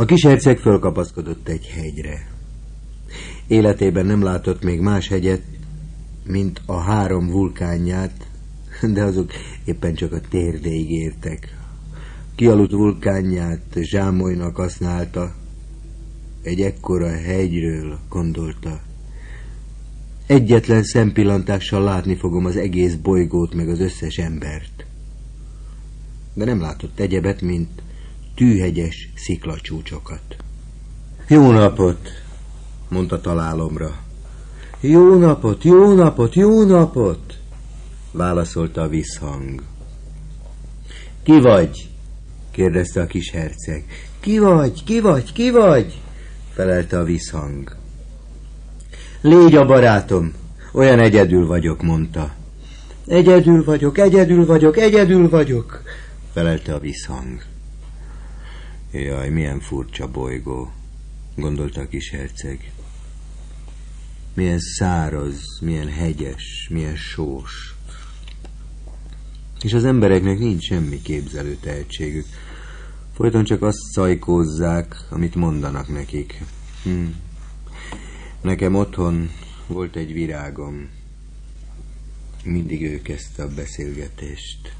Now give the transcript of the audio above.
A kis herceg fölkapaszkodott egy hegyre. Életében nem látott még más hegyet, mint a három vulkánját, de azok éppen csak a térdéig értek. Kialudt vulkánját zsámolynak használta. Egy ekkora hegyről gondolta. Egyetlen szempillantással látni fogom az egész bolygót, meg az összes embert. De nem látott egyebet, mint tűhegyes sziklacsúcsokat. Jó napot, mondta találomra. Jó napot, jó napot, jó napot, válaszolta a visszhang. Ki vagy? kérdezte a kis herceg. Ki vagy, ki vagy, ki vagy? felelte a visszhang. Légy a barátom, olyan egyedül vagyok, mondta. Egyedül vagyok, egyedül vagyok, egyedül vagyok, felelte a visszhang. Jaj, milyen furcsa bolygó, gondolta a kis herceg. Milyen száraz, milyen hegyes, milyen sós. És az embereknek nincs semmi képzelő tehetségük. Folyton csak azt szajkózzák, amit mondanak nekik. Hm. Nekem otthon volt egy virágom. Mindig ő kezdte a beszélgetést.